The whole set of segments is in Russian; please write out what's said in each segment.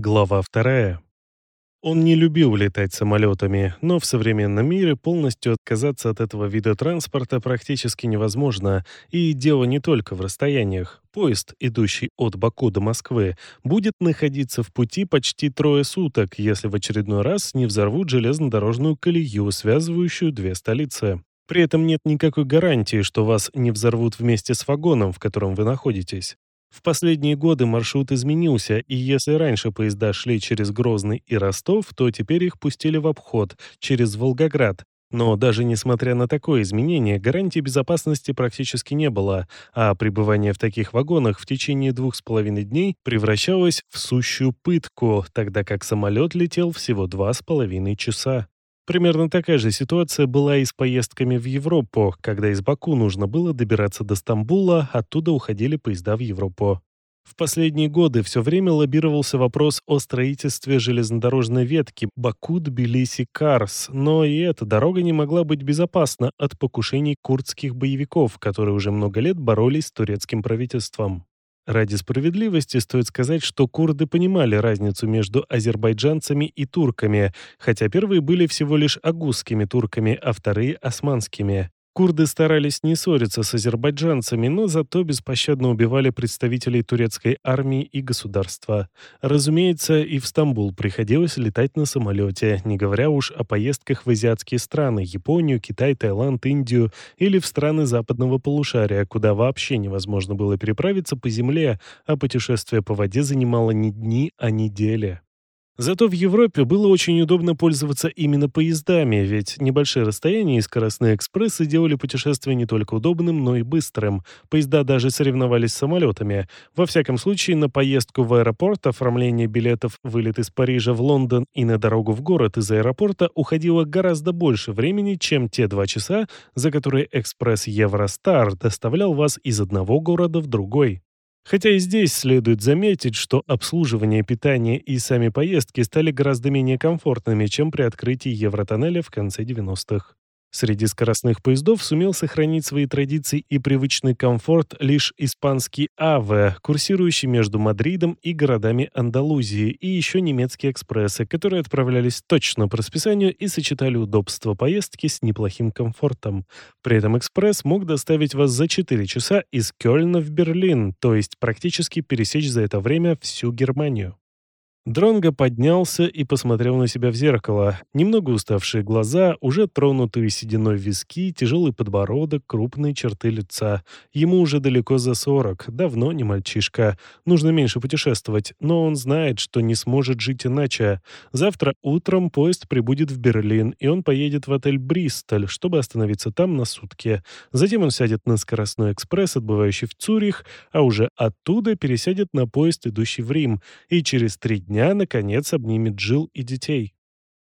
Глава вторая. Он не любил летать самолетами, но в современном мире полностью отказаться от этого вида транспорта практически невозможно, и дело не только в расстояниях. Поезд, идущий от Баку до Москвы, будет находиться в пути почти трое суток, если в очередной раз не взорвут железнодорожную колею, связывающую две столицы. При этом нет никакой гарантии, что вас не взорвут вместе с вагоном, в котором вы находитесь. В последние годы маршрут изменился, и если раньше поезда шли через Грозный и Ростов, то теперь их пустили в обход, через Волгоград. Но даже несмотря на такое изменение, гарантии безопасности практически не было, а пребывание в таких вагонах в течение двух с половиной дней превращалось в сущую пытку, тогда как самолет летел всего два с половиной часа. Примерно такая же ситуация была и с поездками в Европу, когда из Баку нужно было добираться до Стамбула, оттуда уходили поезда в Европу. В последние годы все время лоббировался вопрос о строительстве железнодорожной ветки Баку-Тбилиси-Карс, но и эта дорога не могла быть безопасна от покушений курдских боевиков, которые уже много лет боролись с турецким правительством. Ради справедливости стоит сказать, что курды понимали разницу между азербайджанцами и турками, хотя первые были всего лишь агузскими турками, а вторые – османскими. Курды старались не ссориться с азербайджанцами, но зато беспощадно убивали представителей турецкой армии и государства. Разумеется, и в Стамбул приходилось летать на самолете, не говоря уж о поездках в азиатские страны – Японию, Китай, Таиланд, Индию или в страны западного полушария, куда вообще невозможно было переправиться по земле, а путешествие по воде занимало не дни, а недели. Зато в Европе было очень удобно пользоваться именно поездами, ведь небольшие расстояния и скоростные экспрессы делали путешествие не только удобным, но и быстрым. Поезда даже соревновались с самолетами. Во всяком случае, на поездку в аэропорт, оформление билетов, вылет из Парижа в Лондон и на дорогу в город из аэропорта уходило гораздо больше времени, чем те два часа, за которые экспресс Евростар доставлял вас из одного города в другой. Хотя и здесь следует заметить, что обслуживание, питание и сами поездки стали гораздо менее комфортными, чем при открытии Евротоннеля в конце 90-х. Среди скоростных поездов сумел сохранить свои традиции и привычный комфорт лишь испанский АВЕ, курсирующий между Мадридом и городами Андалузии, и еще немецкие экспрессы, которые отправлялись точно по расписанию и сочетали удобство поездки с неплохим комфортом. При этом экспресс мог доставить вас за 4 часа из Кёльна в Берлин, то есть практически пересечь за это время всю Германию. Дронго поднялся и посмотрел на себя в зеркало. Немного уставшие глаза, уже тронутые сединой виски, тяжелый подбородок, крупные черты лица. Ему уже далеко за сорок, давно не мальчишка. Нужно меньше путешествовать, но он знает, что не сможет жить иначе. Завтра утром поезд прибудет в Берлин, и он поедет в отель «Бристоль», чтобы остановиться там на сутки. Затем он сядет на скоростной экспресс, отбывающий в Цюрих, а уже оттуда пересядет на поезд, идущий в Рим, и через три дня дня, наконец, обнимет Джилл и детей.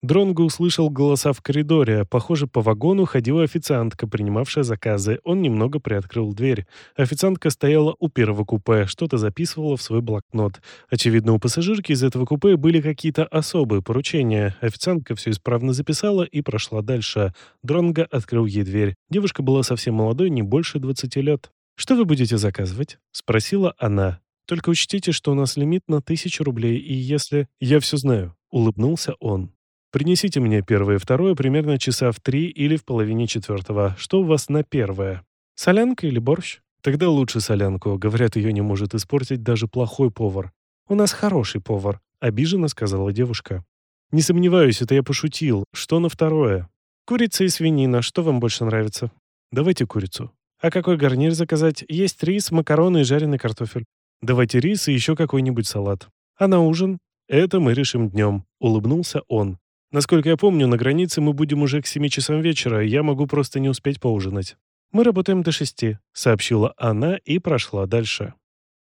Дронго услышал голоса в коридоре. Похоже, по вагону ходила официантка, принимавшая заказы. Он немного приоткрыл дверь. Официантка стояла у первого купе, что-то записывала в свой блокнот. Очевидно, у пассажирки из этого купе были какие-то особые поручения. Официантка все исправно записала и прошла дальше. Дронго открыл ей дверь. Девушка была совсем молодой, не больше 20 лет. «Что вы будете заказывать?» — спросила она. Только учтите, что у нас лимит на тысячу рублей, и если... Я все знаю», — улыбнулся он. «Принесите мне первое и второе примерно часа в три или в половине четвертого. Что у вас на первое? Солянка или борщ? Тогда лучше солянку. Говорят, ее не может испортить даже плохой повар. У нас хороший повар», — обиженно сказала девушка. «Не сомневаюсь, это я пошутил. Что на второе?» «Курица и свинина. Что вам больше нравится?» «Давайте курицу». «А какой гарнир заказать? Есть рис, макароны и жареный картофель». Давайте рис и еще какой-нибудь салат. А на ужин? Это мы решим днем», — улыбнулся он. «Насколько я помню, на границе мы будем уже к семи часам вечера, я могу просто не успеть поужинать». «Мы работаем до шести», — сообщила она и прошла дальше.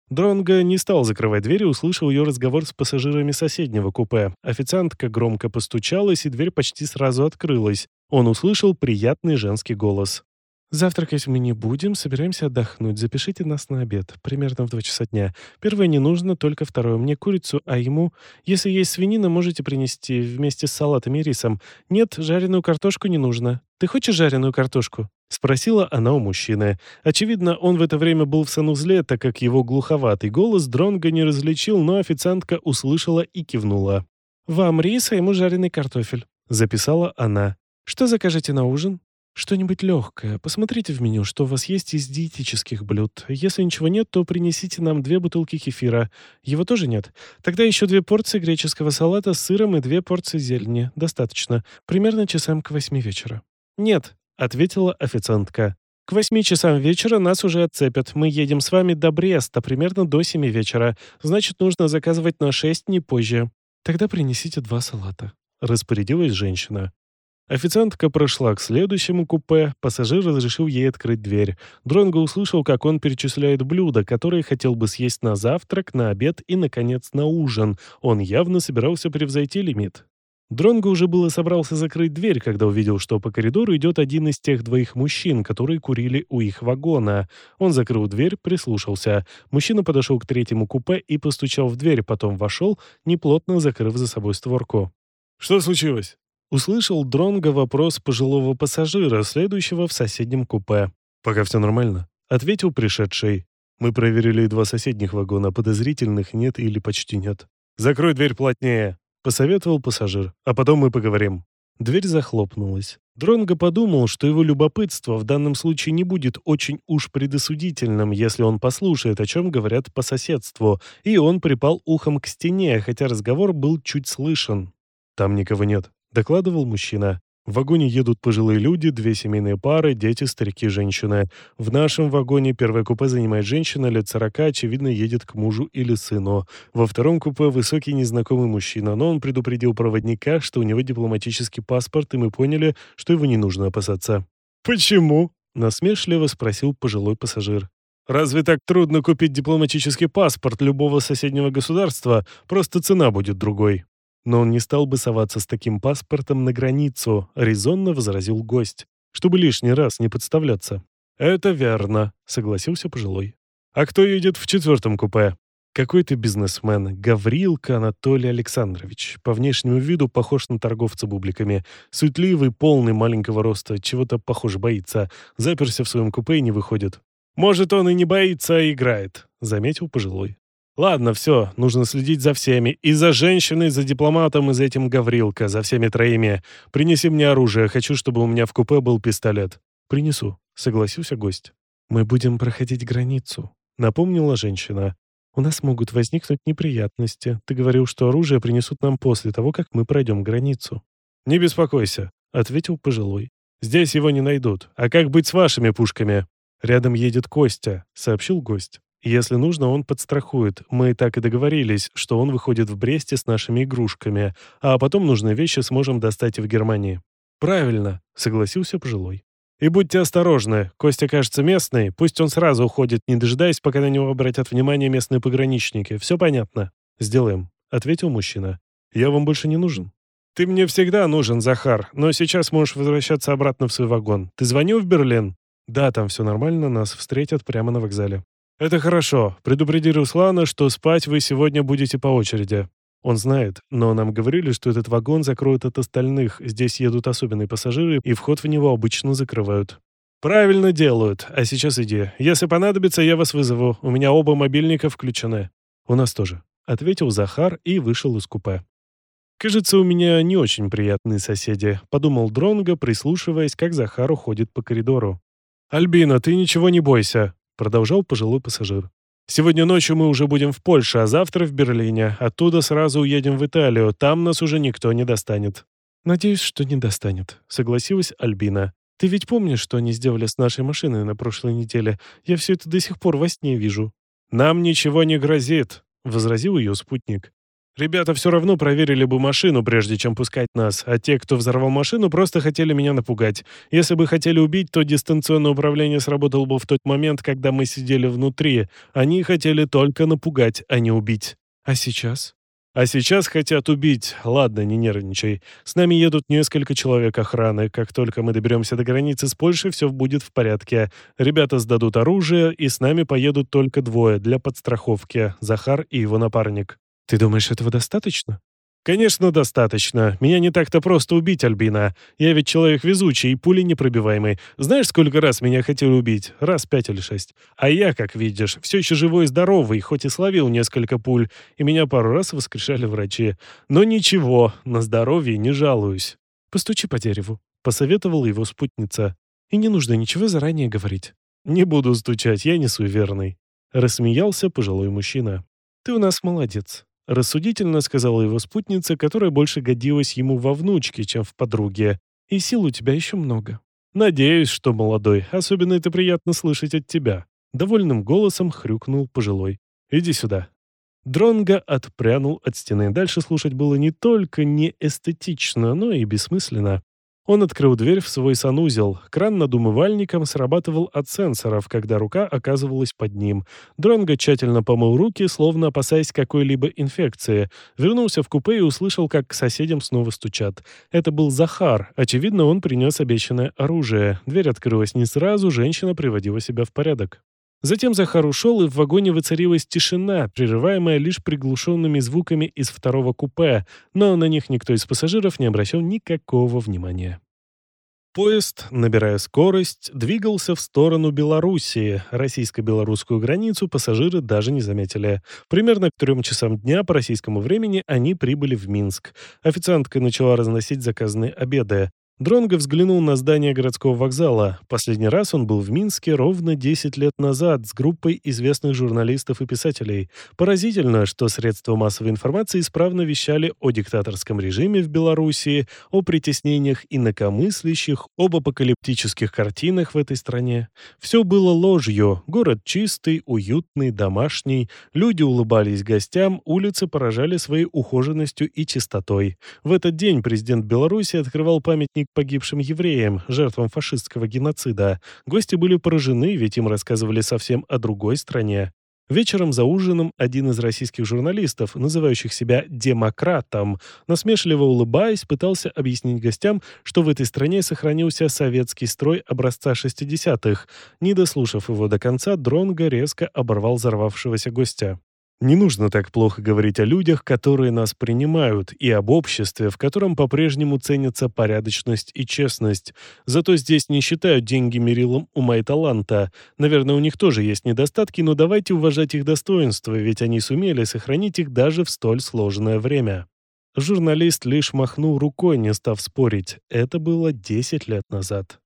Дронго не стал закрывать дверь и услышал ее разговор с пассажирами соседнего купе. Официантка громко постучалась, и дверь почти сразу открылась. Он услышал приятный женский голос. Завтракать мы не будем, собираемся отдохнуть. Запишите нас на обед, примерно в два часа дня. Первое не нужно, только второе. Мне курицу, а ему... Если есть свинина, можете принести вместе с салатами и рисом. Нет, жареную картошку не нужно. Ты хочешь жареную картошку? Спросила она у мужчины. Очевидно, он в это время был в санузле, так как его глуховатый голос Дронга не различил, но официантка услышала и кивнула. «Вам рис, а ему жареный картофель», — записала она. «Что закажете на ужин?» «Что-нибудь легкое. Посмотрите в меню, что у вас есть из диетических блюд. Если ничего нет, то принесите нам две бутылки кефира. Его тоже нет? Тогда еще две порции греческого салата с сыром и две порции зелени. Достаточно. Примерно часам к восьми вечера». «Нет», — ответила официантка. «К восьми часам вечера нас уже отцепят. Мы едем с вами до Бреста примерно до семи вечера. Значит, нужно заказывать на шесть, не позже». «Тогда принесите два салата», — распорядилась женщина. Официантка прошла к следующему купе, пассажир разрешил ей открыть дверь. Дронго услышал, как он перечисляет блюда, которые хотел бы съесть на завтрак, на обед и, наконец, на ужин. Он явно собирался превзойти лимит. Дронго уже было собрался закрыть дверь, когда увидел, что по коридору идет один из тех двоих мужчин, которые курили у их вагона. Он закрыл дверь, прислушался. Мужчина подошел к третьему купе и постучал в дверь, потом вошел, неплотно закрыв за собой створку. «Что случилось?» Услышал Дронго вопрос пожилого пассажира, следующего в соседнем купе. «Пока все нормально», — ответил пришедший. «Мы проверили два соседних вагона, подозрительных нет или почти нет». «Закрой дверь плотнее», — посоветовал пассажир. «А потом мы поговорим». Дверь захлопнулась. Дронго подумал, что его любопытство в данном случае не будет очень уж предосудительным, если он послушает, о чем говорят по соседству, и он припал ухом к стене, хотя разговор был чуть слышен. «Там никого нет», — докладывал мужчина. В вагоне едут пожилые люди, две семейные пары, дети, старики, женщины. В нашем вагоне первое купе занимает женщина лет сорока, очевидно, едет к мужу или сыну. Во втором купе высокий незнакомый мужчина, но он предупредил проводника, что у него дипломатический паспорт, и мы поняли, что его не нужно опасаться. «Почему?» — насмешливо спросил пожилой пассажир. «Разве так трудно купить дипломатический паспорт любого соседнего государства? Просто цена будет другой». Но он не стал бы соваться с таким паспортом на границу, резонно возразил гость, чтобы лишний раз не подставляться. «Это верно», — согласился пожилой. «А кто едет в четвертом купе?» Какой-то бизнесмен, Гаврилка Анатолий Александрович. По внешнему виду похож на торговца бубликами. Суетливый, полный, маленького роста, чего-то, похоже, боится. Заперся в своем купе и не выходит. «Может, он и не боится, а играет», — заметил пожилой. Ладно, все, нужно следить за всеми. И за женщиной, за дипломатом, и за этим Гаврилка, за всеми троими. Принеси мне оружие, хочу, чтобы у меня в купе был пистолет. Принесу, согласился гость. Мы будем проходить границу, напомнила женщина. У нас могут возникнуть неприятности. Ты говорил, что оружие принесут нам после того, как мы пройдем границу. Не беспокойся, ответил пожилой. Здесь его не найдут. А как быть с вашими пушками? Рядом едет Костя, сообщил гость. Если нужно, он подстрахует. Мы так и договорились, что он выходит в Бресте с нашими игрушками, а потом нужные вещи сможем достать в Германии». «Правильно», — согласился пожилой. «И будьте осторожны. Костя, кажется, местный. Пусть он сразу уходит, не дожидаясь, пока на него обратят внимание местные пограничники. Все понятно?» «Сделаем», — ответил мужчина. «Я вам больше не нужен». «Ты мне всегда нужен, Захар, но сейчас можешь возвращаться обратно в свой вагон. Ты звонил в Берлин?» «Да, там все нормально, нас встретят прямо на вокзале». «Это хорошо. Предупреди Руслана, что спать вы сегодня будете по очереди». Он знает, но нам говорили, что этот вагон закроют от остальных. Здесь едут особенные пассажиры, и вход в него обычно закрывают. «Правильно делают. А сейчас иди. Если понадобится, я вас вызову. У меня оба мобильника включены». «У нас тоже», — ответил Захар и вышел из купе. «Кажется, у меня не очень приятные соседи», — подумал Дронго, прислушиваясь, как Захар уходит по коридору. «Альбина, ты ничего не бойся продолжал пожилой пассажир. «Сегодня ночью мы уже будем в Польше, а завтра в Берлине. Оттуда сразу уедем в Италию. Там нас уже никто не достанет». «Надеюсь, что не достанет», — согласилась Альбина. «Ты ведь помнишь, что они сделали с нашей машиной на прошлой неделе? Я все это до сих пор во сне вижу». «Нам ничего не грозит», — возразил ее спутник. Ребята все равно проверили бы машину, прежде чем пускать нас, а те, кто взорвал машину, просто хотели меня напугать. Если бы хотели убить, то дистанционное управление сработало бы в тот момент, когда мы сидели внутри. Они хотели только напугать, а не убить. А сейчас? А сейчас хотят убить. Ладно, не нервничай. С нами едут несколько человек охраны. Как только мы доберемся до границы с Польшей, все будет в порядке. Ребята сдадут оружие, и с нами поедут только двое для подстраховки. Захар и его напарник. Ты думаешь, этого достаточно? «Конечно, достаточно. Меня не так-то просто убить, Альбина. Я ведь человек везучий и пули непробиваемый. Знаешь, сколько раз меня хотели убить? Раз пять или шесть. А я, как видишь, все еще живой и здоровый, хоть и словил несколько пуль, и меня пару раз воскрешали врачи. Но ничего, на здоровье не жалуюсь». «Постучи по дереву», — посоветовала его спутница. «И не нужно ничего заранее говорить». «Не буду стучать, я не суеверный», — рассмеялся пожилой мужчина. «Ты у нас молодец», Рассудительно сказала его спутница, которая больше годилась ему во внучке, чем в подруге. «И сил у тебя еще много». «Надеюсь, что молодой. Особенно это приятно слышать от тебя». Довольным голосом хрюкнул пожилой. «Иди сюда». Дронго отпрянул от стены. Дальше слушать было не только не эстетично, но и бессмысленно. Он открыл дверь в свой санузел. Кран над умывальником срабатывал от сенсоров, когда рука оказывалась под ним. Дронго тщательно помыл руки, словно опасаясь какой-либо инфекции. Вернулся в купе и услышал, как к соседям снова стучат. Это был Захар. Очевидно, он принес обещанное оружие. Дверь открылась не сразу, женщина приводила себя в порядок. Затем Захар ушел, и в вагоне воцарилась тишина, прерываемая лишь приглушенными звуками из второго купе, но на них никто из пассажиров не обращал никакого внимания. Поезд, набирая скорость, двигался в сторону Белоруссии. Российско-белорусскую границу пассажиры даже не заметили. Примерно к трем часам дня по российскому времени они прибыли в Минск. Официантка начала разносить заказанные обеды. Дронго взглянул на здание городского вокзала. Последний раз он был в Минске ровно 10 лет назад с группой известных журналистов и писателей. Поразительно, что средства массовой информации исправно вещали о диктаторском режиме в Белоруссии, о притеснениях инакомыслящих, об апокалиптических картинах в этой стране. Все было ложью. Город чистый, уютный, домашний. Люди улыбались гостям, улицы поражали своей ухоженностью и чистотой. В этот день президент Беларуси открывал памятник погибшим евреям, жертвам фашистского геноцида. Гости были поражены, ведь им рассказывали совсем о другой стране. Вечером за ужином один из российских журналистов, называющих себя «демократом», насмешливо улыбаясь, пытался объяснить гостям, что в этой стране сохранился советский строй образца 60-х. Не дослушав его до конца, Дронго резко оборвал взорвавшегося гостя. Не нужно так плохо говорить о людях, которые нас принимают, и об обществе, в котором по-прежнему ценятся порядочность и честность. Зато здесь не считают деньги мерилом ума и таланта. Наверное, у них тоже есть недостатки, но давайте уважать их достоинства, ведь они сумели сохранить их даже в столь сложное время. Журналист лишь махнул рукой, не став спорить. Это было 10 лет назад.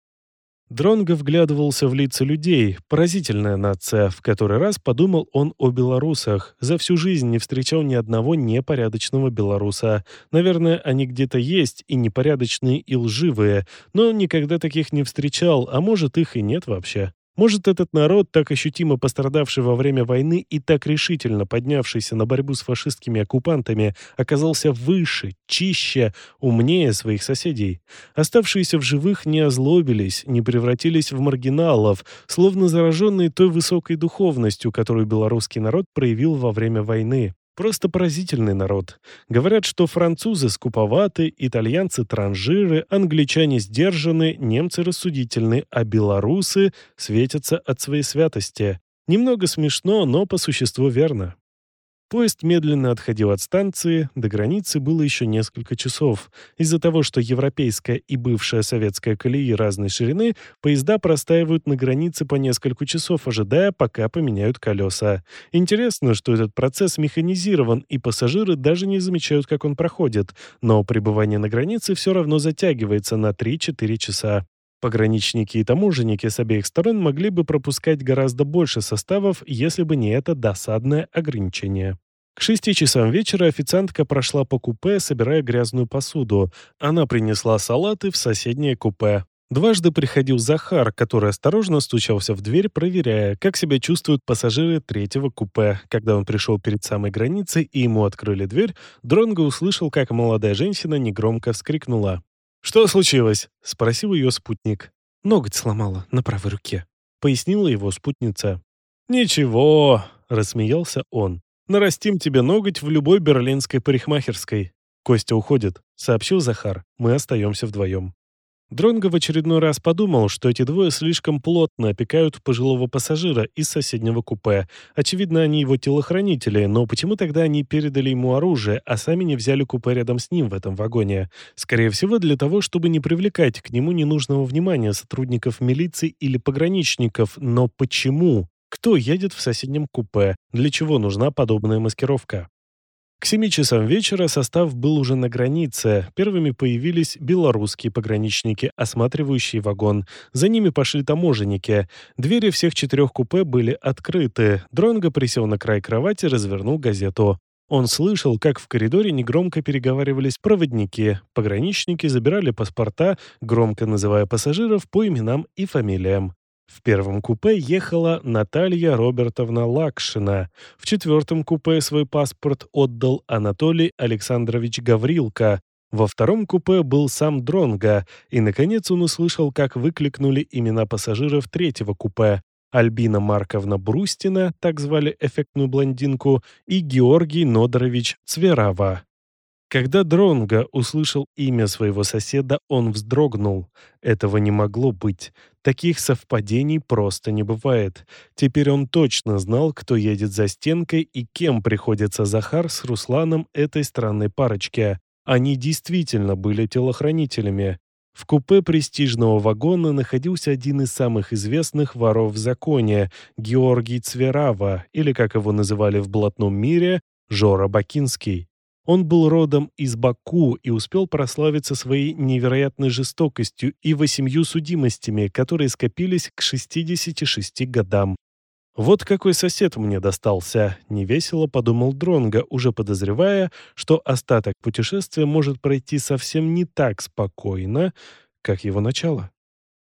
Дронго вглядывался в лица людей. Поразительная нация. В который раз подумал он о белорусах. За всю жизнь не встречал ни одного непорядочного белоруса. Наверное, они где-то есть, и непорядочные, и лживые. Но никогда таких не встречал, а может, их и нет вообще. Может, этот народ, так ощутимо пострадавший во время войны и так решительно поднявшийся на борьбу с фашистскими оккупантами, оказался выше, чище, умнее своих соседей. Оставшиеся в живых не озлобились, не превратились в маргиналов, словно зараженные той высокой духовностью, которую белорусский народ проявил во время войны. Просто поразительный народ. Говорят, что французы скуповаты, итальянцы транжиры, англичане сдержаны, немцы рассудительны, а белорусы светятся от своей святости. Немного смешно, но по существу верно. Поезд медленно отходил от станции, до границы было еще несколько часов. Из-за того, что европейская и бывшая советская колеи разной ширины, поезда простаивают на границе по несколько часов, ожидая, пока поменяют колеса. Интересно, что этот процесс механизирован, и пассажиры даже не замечают, как он проходит, но пребывание на границе все равно затягивается на 3-4 часа. Пограничники и таможенники с обеих сторон могли бы пропускать гораздо больше составов, если бы не это досадное ограничение. К шести часам вечера официантка прошла по купе, собирая грязную посуду. Она принесла салаты в соседнее купе. Дважды приходил Захар, который осторожно стучался в дверь, проверяя, как себя чувствуют пассажиры третьего купе. Когда он пришел перед самой границей и ему открыли дверь, Дронго услышал, как молодая женщина негромко вскрикнула. «Что случилось?» — спросил ее спутник. «Ноготь сломала на правой руке», — пояснила его спутница. «Ничего», — рассмеялся он. «Нарастим тебе ноготь в любой берлинской парикмахерской». «Костя уходит», — сообщил Захар. «Мы остаемся вдвоем». Дронго в очередной раз подумал, что эти двое слишком плотно опекают пожилого пассажира из соседнего купе. Очевидно, они его телохранители, но почему тогда они передали ему оружие, а сами не взяли купе рядом с ним в этом вагоне? Скорее всего, для того, чтобы не привлекать к нему ненужного внимания сотрудников милиции или пограничников. Но почему? Кто едет в соседнем купе? Для чего нужна подобная маскировка? К семи часам вечера состав был уже на границе. Первыми появились белорусские пограничники, осматривающие вагон. За ними пошли таможенники. Двери всех четырех купе были открыты. Дронго присел на край кровати, развернул газету. Он слышал, как в коридоре негромко переговаривались проводники. Пограничники забирали паспорта, громко называя пассажиров по именам и фамилиям. В первом купе ехала Наталья Робертовна Лакшина. В четвертом купе свой паспорт отдал Анатолий Александрович Гаврилка. Во втором купе был сам Дронга, и, наконец, он услышал, как выкликнули имена пассажиров третьего купе. Альбина Марковна Брустина, так звали эффектную блондинку, и Георгий Нодорович Цверава. Когда Дронга услышал имя своего соседа, он вздрогнул. Этого не могло быть. Таких совпадений просто не бывает. Теперь он точно знал, кто едет за стенкой и кем приходится Захар с Русланом этой странной парочке. Они действительно были телохранителями. В купе престижного вагона находился один из самых известных воров в законе – Георгий Цверава, или, как его называли в блатном мире, Жора Бакинский. Он был родом из Баку и успел прославиться своей невероятной жестокостью и восемью судимостями, которые скопились к 66 годам. «Вот какой сосед мне достался», — невесело подумал Дронга, уже подозревая, что остаток путешествия может пройти совсем не так спокойно, как его начало.